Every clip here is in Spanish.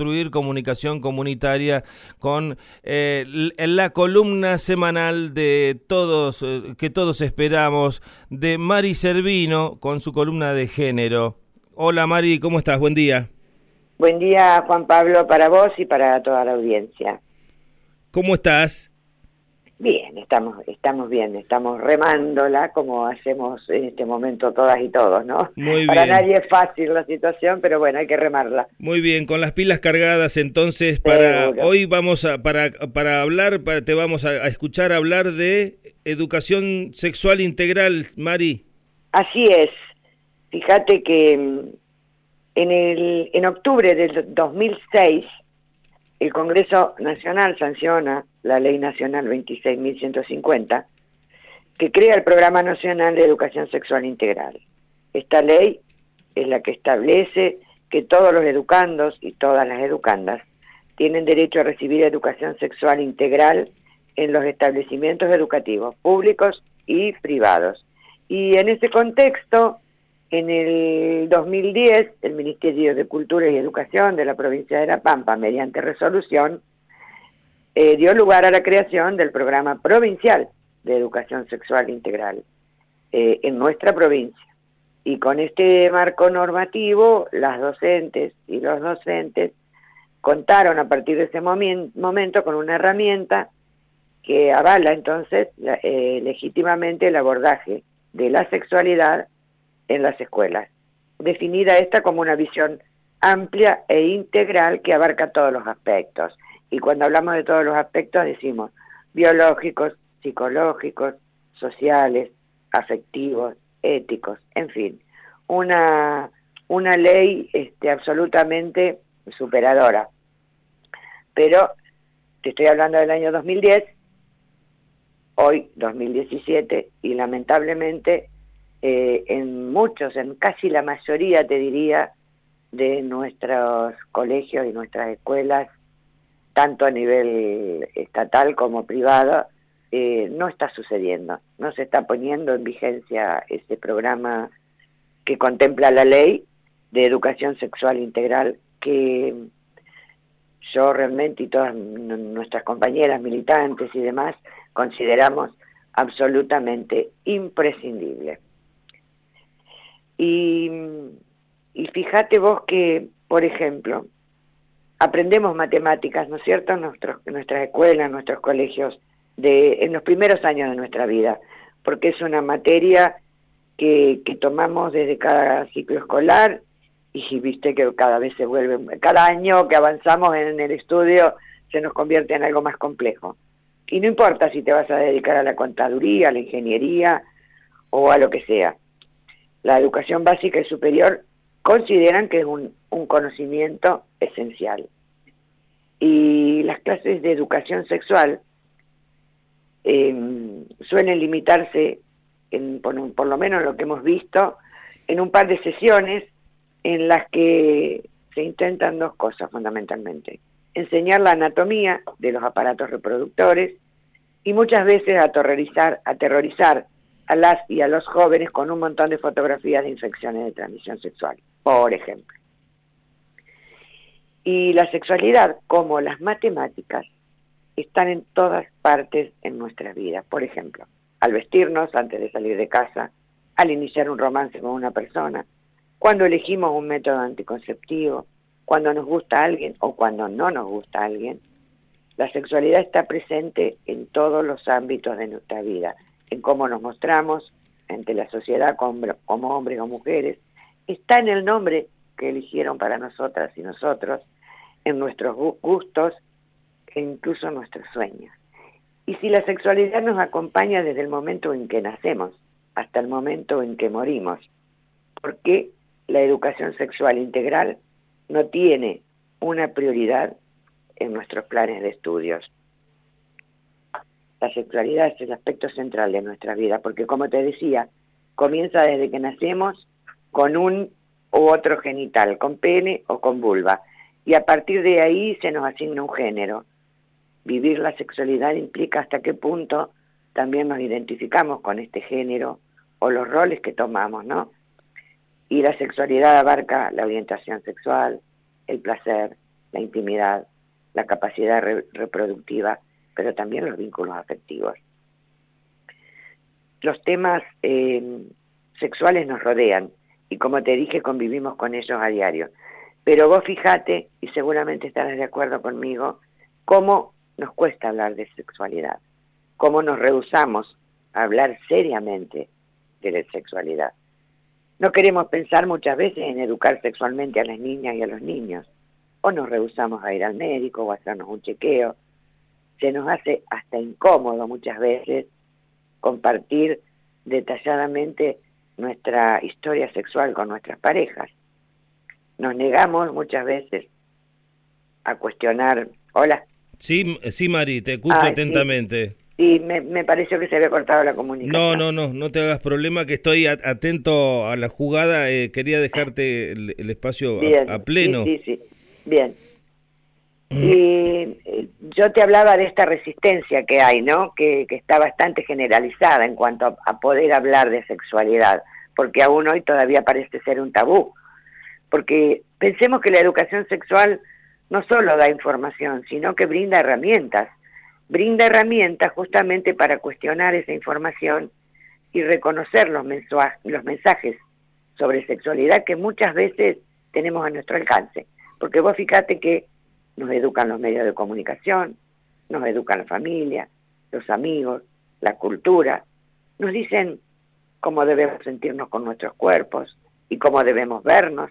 construir comunicación comunitaria con eh, la columna semanal de todos, eh, que todos esperamos, de Mari Servino con su columna de género. Hola Mari, ¿cómo estás? Buen día. Buen día Juan Pablo para vos y para toda la audiencia. ¿Cómo estás? Bien, estamos, estamos bien, estamos remándola como hacemos en este momento todas y todos, ¿no? Muy Para nadie es fácil la situación, pero bueno, hay que remarla. Muy bien, con las pilas cargadas entonces para hoy vamos a para para hablar, te vamos a, escuchar hablar de educación sexual integral, Mari. Así es. Fíjate que mm, en el en octubre del 2006 el Congreso Nacional sanciona la Ley Nacional 26.150, que crea el Programa Nacional de Educación Sexual Integral. Esta ley es la que establece que todos los educandos y todas las educandas tienen derecho a recibir educación sexual integral en los establecimientos educativos públicos y privados. Y en ese contexto, en el 2010, el Ministerio de Cultura y Educación de la provincia de La Pampa, mediante resolución, eh, dio lugar a la creación del programa provincial de educación sexual integral eh, en nuestra provincia. Y con este marco normativo, las docentes y los docentes contaron a partir de ese momento con una herramienta que avala entonces eh, legítimamente el abordaje de la sexualidad en las escuelas, definida esta como una visión amplia e integral que abarca todos los aspectos. Y cuando hablamos de todos los aspectos decimos biológicos, psicológicos, sociales, afectivos, éticos, en fin, una, una ley este, absolutamente superadora. Pero te estoy hablando del año 2010, hoy 2017, y lamentablemente eh, en muchos, en casi la mayoría, te diría, de nuestros colegios y nuestras escuelas, tanto a nivel estatal como privado, eh, no está sucediendo. No se está poniendo en vigencia ese programa que contempla la ley de educación sexual integral que yo realmente y todas nuestras compañeras militantes y demás consideramos absolutamente imprescindible. Y, fíjate vos que, por ejemplo, aprendemos matemáticas, ¿no es cierto?, en, nuestras escuelas, en nuestros colegios, de, en los primeros años de nuestra vida, porque es una materia que, que tomamos desde cada ciclo escolar y viste que cada vez se vuelve, cada año que avanzamos en el estudio se nos convierte en algo más complejo. Y no importa si te vas a dedicar a la contaduría, a la ingeniería o a lo que sea la educación básica y superior consideran que es un, conocimiento esencial. Y las clases de educación sexual em, suelen limitarse, por, por, lo menos lo que hemos visto, en un par de sesiones en las que se intentan dos cosas fundamentalmente. Enseñar la anatomía de los aparatos reproductores y muchas veces aterrorizar, aterrorizar a las y a los jóvenes con un montón de fotografías de infecciones de transmisión sexual, por ejemplo. Y la sexualidad, como las matemáticas, están en todas partes en nuestra vida. Por ejemplo, al vestirnos antes de salir de casa, al iniciar un romance con una persona, cuando elegimos un método anticonceptivo, cuando nos gusta alguien o cuando no nos gusta alguien. La sexualidad está presente en todos los ámbitos de nuestra vida en cómo nos mostramos ante la sociedad como, hombres o mujeres, está en el nombre que eligieron para nosotras y nosotros, en nuestros gustos e incluso nuestros sueños. Y si la sexualidad nos acompaña desde el momento en que nacemos hasta el momento en que morimos, ¿por qué la educación sexual integral no tiene una prioridad en nuestros planes de estudios? La sexualidad es el aspecto central de nuestra vida, porque como te decía, comienza desde que nacemos con un u otro genital, con pene o con vulva, y a partir de ahí se nos asigna un género. Vivir la sexualidad implica hasta qué punto también nos identificamos con este género o los roles que tomamos, ¿no? Y la sexualidad abarca la orientación sexual, el placer, la intimidad, la capacidad reproductiva, pero también los vínculos afectivos. Los temas eh, sexuales nos rodean y como te dije convivimos con ellos a diario. Pero vos fíjate, y seguramente estarás de acuerdo conmigo, cómo nos cuesta hablar de sexualidad, cómo nos rehusamos a hablar seriamente de la sexualidad. No queremos pensar muchas veces en educar sexualmente a las niñas y a los niños, o nos rehusamos a ir al médico o a hacernos un chequeo. Se nos hace hasta incómodo muchas veces compartir detalladamente nuestra historia sexual con nuestras parejas. Nos negamos muchas veces a cuestionar. Hola. Sí, sí, Mari, te escucho atentamente. Sí, me, me, pareció que se había cortado la comunicación. No, no, no, no te hagas problema, que estoy atento a la jugada. Eh, quería dejarte el, espacio a, pleno. Sí, sí, sí. Bien. Y eh, yo te hablaba de esta resistencia que hay, ¿no? Que, está bastante generalizada en cuanto a, poder hablar de sexualidad, porque aún hoy todavía parece ser un tabú. Porque pensemos que la educación sexual no solo da información, sino que brinda herramientas. Brinda herramientas justamente para cuestionar esa información y reconocer los, los mensajes sobre sexualidad que muchas veces tenemos a nuestro alcance. Porque vos fíjate que nos educan los medios de comunicación, nos educan la familia, los amigos, la cultura, nos dicen cómo debemos sentirnos con nuestros cuerpos y cómo debemos vernos,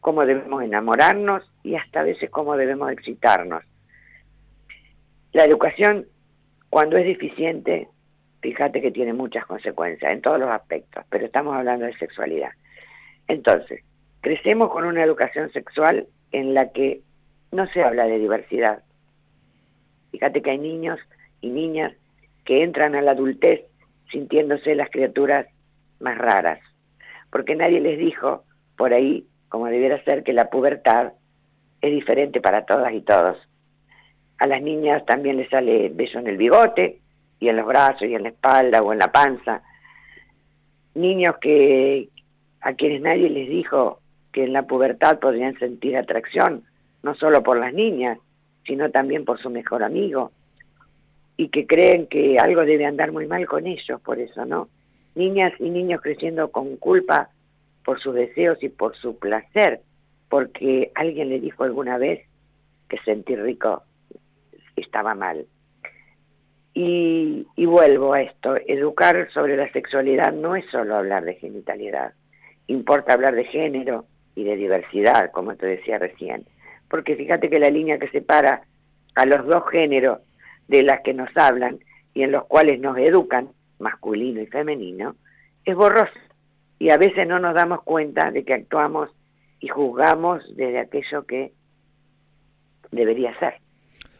cómo debemos enamorarnos y hasta a veces cómo debemos excitarnos. La educación, cuando es deficiente, fíjate que tiene muchas consecuencias en todos los aspectos, pero estamos hablando de sexualidad. Entonces, crecemos con una educación sexual en la que no se habla de diversidad. Fíjate que hay niños y niñas que entran a la adultez sintiéndose las criaturas más raras, porque nadie les dijo por ahí, como debiera ser, que la pubertad es diferente para todas y todos. A las niñas también les sale beso en el bigote y en los brazos y en la espalda o en la panza. Niños que a quienes nadie les dijo que en la pubertad podrían sentir atracción no solo por las niñas, sino también por su mejor amigo, y que creen que algo debe andar muy mal con ellos, por eso, ¿no? Niñas y niños creciendo con culpa por sus deseos y por su placer, porque alguien le dijo alguna vez que sentir rico estaba mal. Y, vuelvo a esto, educar sobre la sexualidad no es solo hablar de genitalidad, importa hablar de género y de diversidad, como te decía recién porque fíjate que la línea que separa a los dos géneros de las que nos hablan y en los cuales nos educan, masculino y femenino, es borrosa. Y a veces no nos damos cuenta de que actuamos y juzgamos desde aquello que debería ser.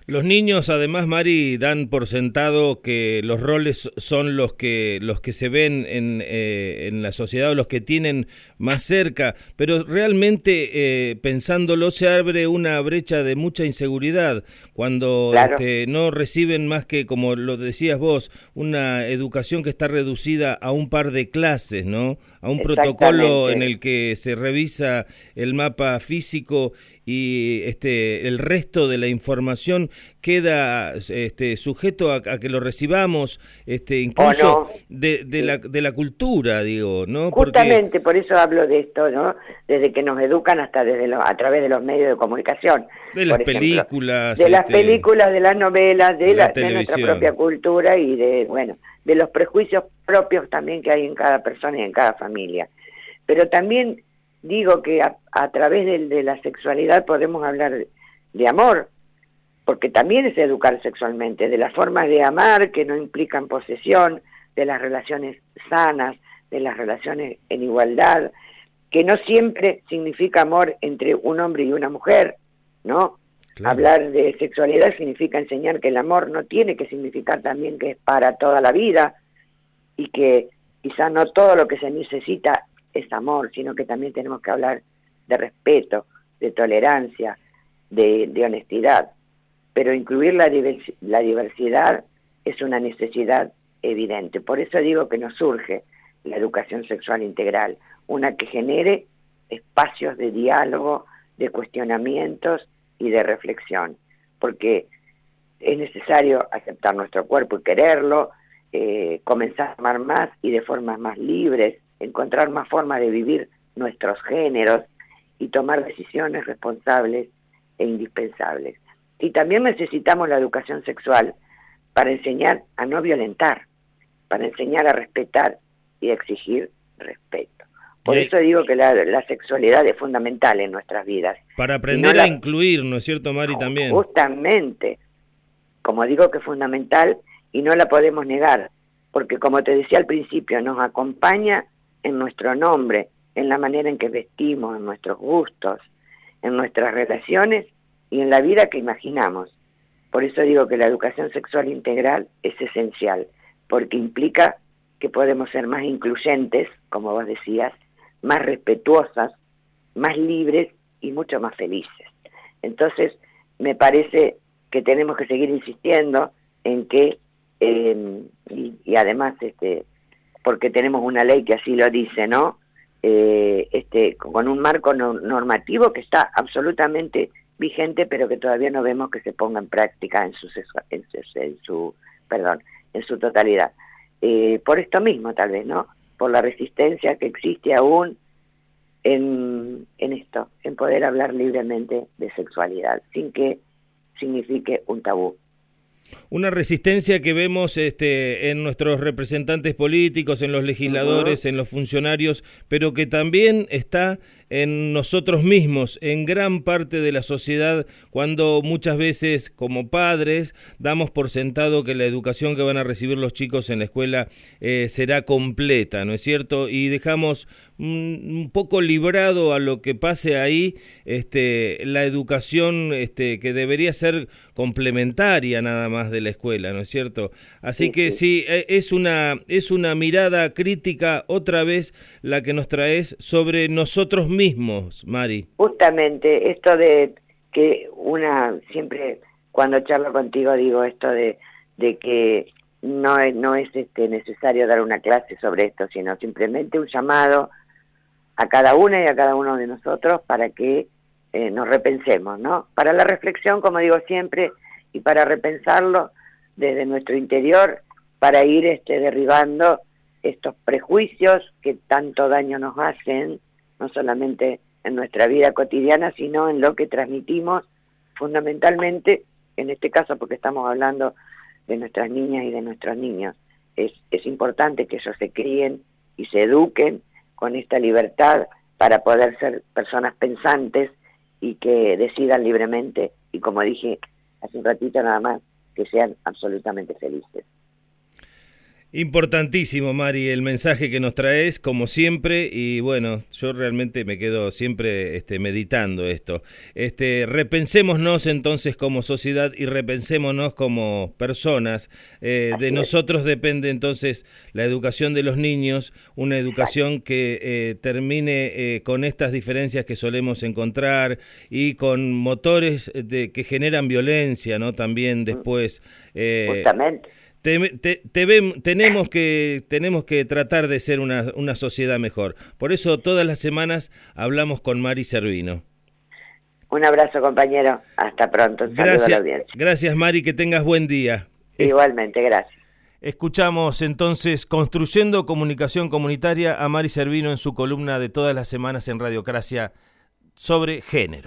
Los niños, además, Mari, dan por sentado que los roles son los que los que se ven en, eh, en la sociedad o los que tienen más cerca, pero realmente eh, pensándolo se abre una brecha de mucha inseguridad cuando este, no reciben más que, como lo decías vos, una educación que está reducida a un par de clases, ¿no? A un protocolo en el que se revisa el mapa físico y este el resto de la información queda este, sujeto a, que lo recibamos este incluso de, de, la, de la cultura digo no justamente por eso hablo de esto no desde que nos educan hasta desde a través de los medios de comunicación. De las películas de las este, películas de las novelas de, la, de nuestra propia cultura y de bueno de los prejuicios propios también que hay en cada persona y en cada familia. Pero también digo que a, través de, la sexualidad podemos hablar de, amor, porque también es educar sexualmente, de las formas de amar que no implican posesión, de las relaciones sanas, de las relaciones en igualdad, que no siempre significa amor entre un hombre y una mujer, ¿no? Hablar de sexualidad significa enseñar que el amor no tiene que significar también que es para toda la vida y que quizá no todo lo que se necesita es amor, sino que también tenemos que hablar de respeto, de tolerancia, de, honestidad. Pero incluir la, diversidad es una necesidad evidente. Por eso digo que nos surge la educación sexual integral, una que genere espacios de diálogo, de cuestionamientos y de reflexión, porque es necesario aceptar nuestro cuerpo y quererlo, eh, comenzar a amar más y de formas más libres, encontrar más formas de vivir nuestros géneros y tomar decisiones responsables e indispensables. Y también necesitamos la educación sexual para enseñar a no violentar, para enseñar a respetar y exigir respeto. Por eso digo que la, sexualidad es fundamental en nuestras vidas. Para aprender a incluir, ¿no es cierto, Mari, también? Justamente, como digo que es fundamental y no la podemos negar, porque como te decía al principio, nos acompaña en nuestro nombre, en la manera en que vestimos, en nuestros gustos, en nuestras relaciones y en la vida que imaginamos. Por eso digo que la educación sexual integral es esencial, porque implica que podemos ser más incluyentes, como vos decías, más respetuosas, más libres y mucho más felices. Entonces, me parece que tenemos que seguir insistiendo en que, em, y, además, este, porque tenemos una ley que así lo dice, ¿no? Eh, este, con un marco normativo que está absolutamente vigente, pero que todavía no vemos que se ponga en práctica en su, en su, perdón, en su totalidad. Eh, por esto mismo, tal vez, ¿no? Por la resistencia que existe aún en, en esto, en poder hablar libremente de sexualidad, sin que signifique un tabú. Una resistencia que vemos este, en nuestros representantes políticos, en los legisladores, en los funcionarios, pero que también está en nosotros mismos, en gran parte de la sociedad, cuando muchas veces como padres damos por sentado que la educación que van a recibir los chicos en la escuela eh, será completa, ¿no es cierto? Y dejamos un poco librado a lo que pase ahí este, la educación este, que debería ser complementaria nada más de la escuela, ¿no es cierto? Así que sí, e, es una, es una mirada crítica otra vez la que nos traes sobre nosotros mismos mismos, Mari. Justamente esto de que una, siempre cuando charlo contigo digo esto de, de que no es, no es este, necesario dar una clase sobre esto, sino simplemente un llamado a cada una y a cada uno de nosotros para que eh, nos repensemos, ¿no? Para la reflexión, como digo siempre, y para repensarlo desde nuestro interior, para ir este, derribando estos prejuicios que tanto daño nos hacen no solamente en nuestra vida cotidiana, sino en lo que transmitimos fundamentalmente, en este caso porque estamos hablando de nuestras niñas y de nuestros niños. Es, es importante que ellos se críen y se eduquen con esta libertad para poder ser personas pensantes y que decidan libremente y como dije hace un ratito nada más, que sean absolutamente felices. Importantísimo, Mari, el mensaje que nos traes, como siempre, y bueno, yo realmente me quedo siempre este, meditando esto. Este, repensémonos entonces como sociedad y repensémonos como personas. Eh, de nosotros depende entonces la educación de los niños, una educación que eh, termine eh, con estas diferencias que solemos encontrar y con motores de, que generan violencia, ¿no? También después. Justamente te, tenemos, que, tenemos que tratar de ser una, una sociedad mejor. Por eso todas las semanas hablamos con Mari Servino. Un abrazo, compañero. Hasta pronto. gracias, gracias, Mari. Que tengas buen día. Igualmente, gracias. Escuchamos entonces Construyendo Comunicación Comunitaria a Mari Servino en su columna de todas las semanas en Radiocracia sobre género.